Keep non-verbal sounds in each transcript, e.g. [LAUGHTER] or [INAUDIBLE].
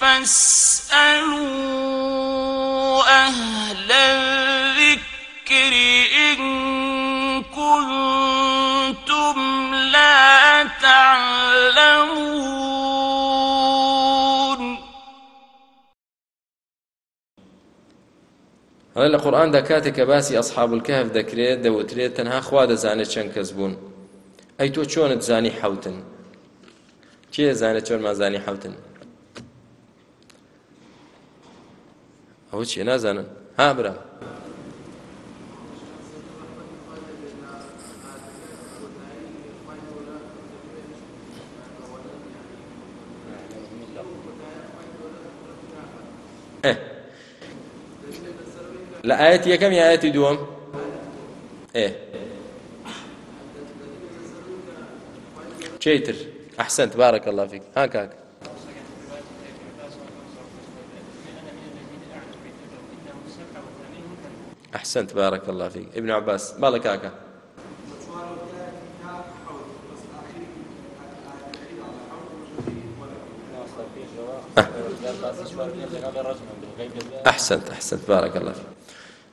فاسألوا أهل الذكر إن كنتم لا تعلمون. هەڵە لە قورآاندا کاتێکە باسی ئەسحاب الکەهف دەکرێت دەوترێت تەنها خوا دەزانێت چەند کەس بوون. ئەی تۆ چۆنت زانی حوتن؟ کێ زانێت چۆن مازانی حوتن؟ ئەوە چیە نازانن ها برا لە ئاەتی یەکەم یا ئاەتی دووەم ئێ چیتر ئەحسنت بارك الله فيك ها كاك أحسنت بارك الله فيك. ابن عباس بالك كاكا أحسنت أحسنت بارك الله فيك.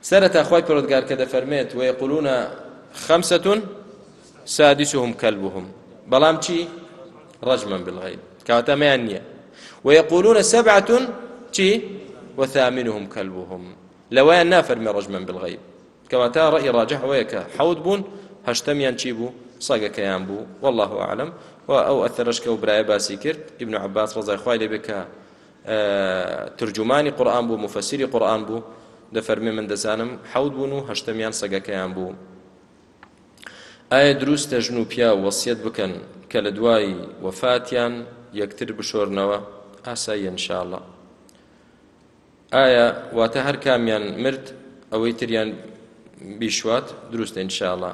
سرت أخوي پرودگار كده فرميت ويقولون خمسة سادسهم كلبهم. بلام چی رجما بالغيب. كاتا مانيا ويقولون سبعة چی وثامنهم كلبهم. لەوەیان نافەرمێ رجما بالغيب کەواتە ڕئی ڕاجح ئەوەیەکە حەوت بوون هەشتەمیان چی بوو سەگەکەیان بوو والله أعلم. و ئەو ئەثەرشکە و برایە ابن عباس ڕزای خوای لێ بکە ترجمانی قورآن بوو مفسری قورآن بوو دەفەرمێ من دەزانم حەوت بوون و هەشتەمیان سەگەکەیان بوو ئایا دروستە ژن و پیا وەسیەت بکەن کە لە دوای وەفاتیان یەکتر بشۆرنەوە ئاسایی انشاءله ئایا واتە هەر کامیان مرد ئەوەی تریان بیشوات؟ دروستە انشاءله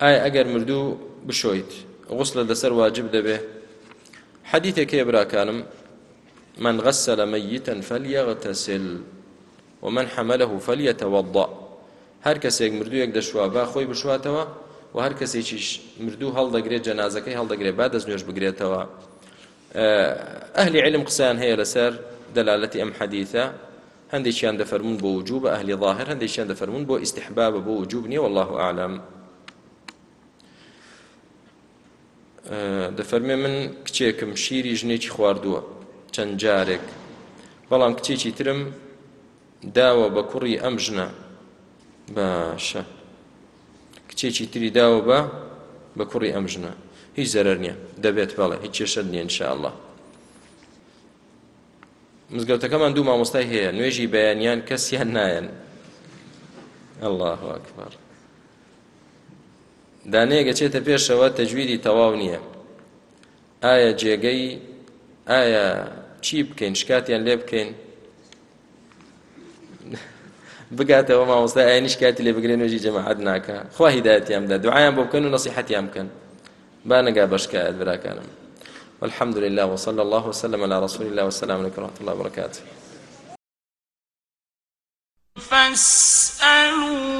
ئایا ئەگەر مردوو بشۆیت غسلە لەسەر واجب دەبێ؟ حەدیثێک هەیە براکانم؟ من غسل ميتا فليغتسل ومن حمله فليتوضأ. هەر کەسێک مردوویەک دەشوا با خۆی بشواتەوە و هەر کەسێکیش مردوو هەڵدەگرێت جەنازەکەی هەڵدەگرێت با دەست نوێش بگرێتەوە. ئەهلی علم قسەیان هەیە لەسەر دەلالەتی ئەم حەدیثە هەندێکیان دەفەرمون بۆ وجوب ئەهلی ظاهر. هەندێکیان دەفەرمون بۆ استحباب بۆ وجوب نییە والله أعلم. دەفەرمێ من کچێکم شیری ژنێکی خواردووە چەند جارێک. بەڵام ترم داوە بە کوڕی ئەم ژنە. باشە. کچێکی تری داوە بە بە کوڕی ئەم ژنە. هیچ کێشە نیە انشاءله مزگەوتەکەمان دوو مامۆستای هەیە نوێژی بەیانیان کەسیان نایەن الله ئەکبەر دانەیەگە چێتە پێشەوە تەجویری تەواو نییە ئایا جێگەی ئایا چی بکەین شکاتیان لێ بکەین [LAUGHS] بگاتەوە مامۆستا ئاینیش کاتی لێ بگرێن نوێژی جەماعەت ناکە خوا هیدایەتیان بدە دوعایان بۆ بکەن و نەسیحەتیان بکەن با نەگا بەشکایەت براکانم والحمد لله وصلى الله وسلم على رسول الله والسلام عليكم ورحمة الله وبركاته. فاسألوا